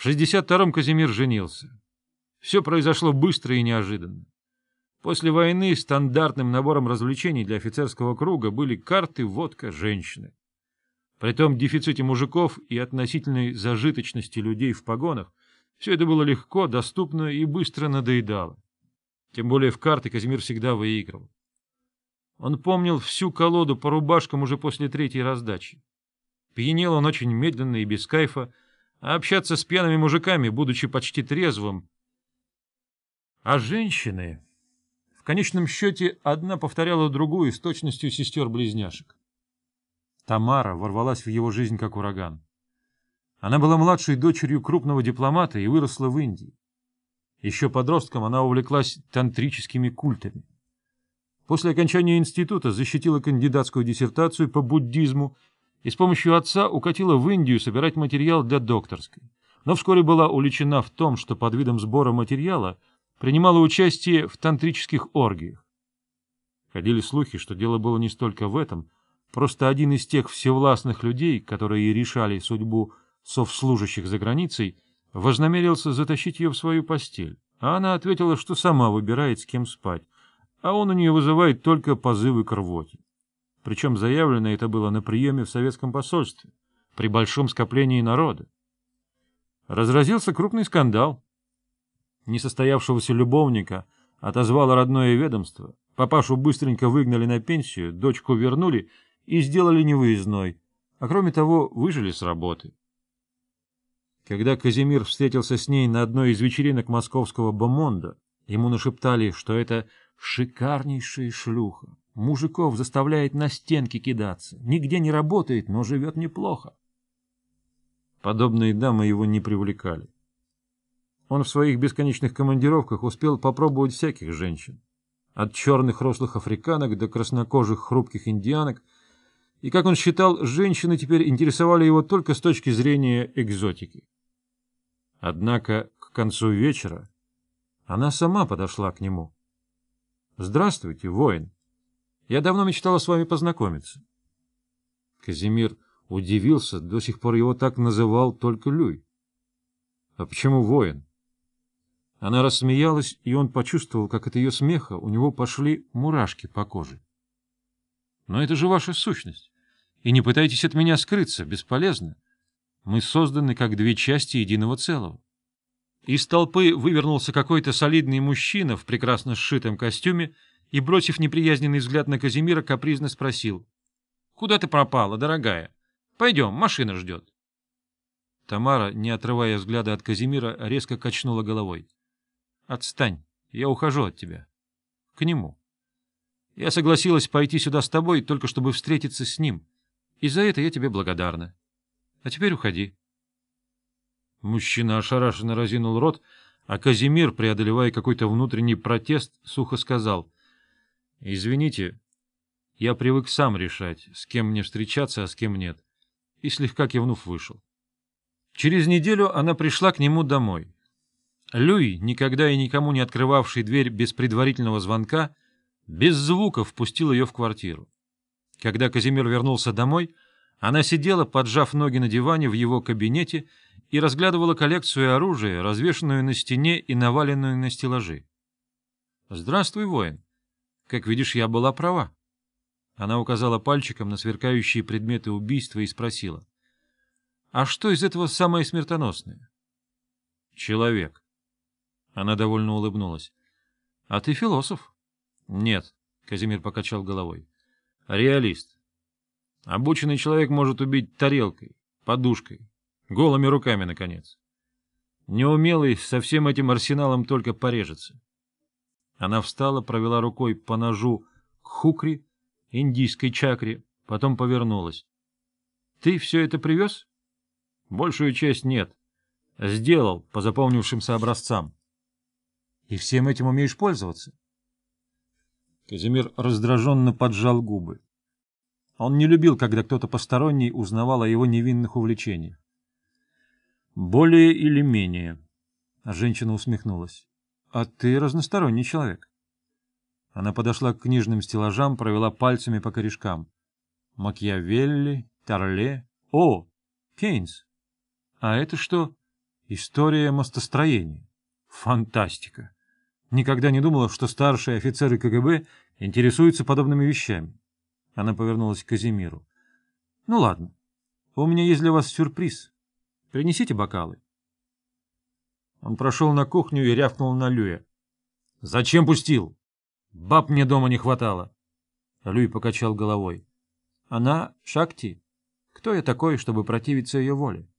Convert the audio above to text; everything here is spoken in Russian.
В 62-м Казимир женился. Все произошло быстро и неожиданно. После войны стандартным набором развлечений для офицерского круга были карты, водка, женщины. При том дефиците мужиков и относительной зажиточности людей в погонах все это было легко, доступно и быстро надоедало. Тем более в карты Казимир всегда выигрывал. Он помнил всю колоду по рубашкам уже после третьей раздачи. Пьянел он очень медленно и без кайфа, а общаться с пьяными мужиками, будучи почти трезвым. А женщины... В конечном счете, одна повторяла другую с точностью сестер-близняшек. Тамара ворвалась в его жизнь как ураган. Она была младшей дочерью крупного дипломата и выросла в Индии. Еще подростком она увлеклась тантрическими культами. После окончания института защитила кандидатскую диссертацию по буддизму и с помощью отца укатила в Индию собирать материал для докторской, но вскоре была уличена в том, что под видом сбора материала – принимала участие в тантрических оргиях. Ходили слухи, что дело было не столько в этом, просто один из тех всевластных людей, которые решали судьбу совслужащих за границей, вознамерился затащить ее в свою постель, а она ответила, что сама выбирает, с кем спать, а он у нее вызывает только позывы к рвоте. Причем заявлено это было на приеме в советском посольстве, при большом скоплении народа. Разразился крупный скандал несостоявшегося любовника отозвало родное ведомство, папашу быстренько выгнали на пенсию, дочку вернули и сделали невыездной, а кроме того выжили с работы. Когда Казимир встретился с ней на одной из вечеринок московского бомонда, ему нашептали, что это шикарнейшая шлюха. Мужиков заставляет на стенки кидаться. Нигде не работает, но живет неплохо. Подобные дамы его не привлекали. Он в своих бесконечных командировках успел попробовать всяких женщин. От черных рослых африканок до краснокожих хрупких индианок. И, как он считал, женщины теперь интересовали его только с точки зрения экзотики. Однако к концу вечера она сама подошла к нему. — Здравствуйте, воин. Я давно мечтала с вами познакомиться. Казимир удивился, до сих пор его так называл только Люй. — А почему воин? — она рассмеялась, и он почувствовал, как от ее смеха у него пошли мурашки по коже. — Но это же ваша сущность. И не пытайтесь от меня скрыться, бесполезно. Мы созданы как две части единого целого. Из толпы вывернулся какой-то солидный мужчина в прекрасно сшитом костюме и, бросив неприязненный взгляд на Казимира, капризно спросил. — Куда ты пропала, дорогая? Пойдем, машина ждет. Тамара, не отрывая взгляда от Казимира, резко качнула головой. — Отстань, я ухожу от тебя. К нему. Я согласилась пойти сюда с тобой, только чтобы встретиться с ним, и за это я тебе благодарна. А теперь уходи. Мужчина ошарашенно разинул рот, а Казимир, преодолевая какой-то внутренний протест, сухо сказал. — Извините, я привык сам решать, с кем мне встречаться, а с кем нет, и слегка кивнув вышел. Через неделю она пришла к нему домой. Люй, никогда и никому не открывавший дверь без предварительного звонка, без звука впустил ее в квартиру. Когда Казимир вернулся домой, она сидела, поджав ноги на диване в его кабинете и разглядывала коллекцию оружия, развешанную на стене и наваленную на стеллажи. — Здравствуй, воин. Как видишь, я была права. Она указала пальчиком на сверкающие предметы убийства и спросила. — А что из этого самое смертоносное? — Человек. Она довольно улыбнулась. — А ты философ? — Нет, — Казимир покачал головой. — Реалист. Обученный человек может убить тарелкой, подушкой, голыми руками, наконец. Неумелый со всем этим арсеналом только порежется. Она встала, провела рукой по ножу к хукри, индийской чакре, потом повернулась. — Ты все это привез? — Большую часть нет. Сделал по запомнившимся образцам. — и всем этим умеешь пользоваться? Казимир раздраженно поджал губы. Он не любил, когда кто-то посторонний узнавал о его невинных увлечениях. «Более или менее», — женщина усмехнулась. «А ты разносторонний человек». Она подошла к книжным стеллажам, провела пальцами по корешкам. Макьявелли, Торле. О, Кейнс. А это что? История мостостроения. Фантастика. Никогда не думала, что старшие офицеры КГБ интересуются подобными вещами. Она повернулась к Казимиру. — Ну ладно, у меня есть для вас сюрприз. Принесите бокалы. Он прошел на кухню и рявкнул на Люя. — Зачем пустил? Баб мне дома не хватало. Люй покачал головой. — Она Шакти. Кто я такой, чтобы противиться ее воле?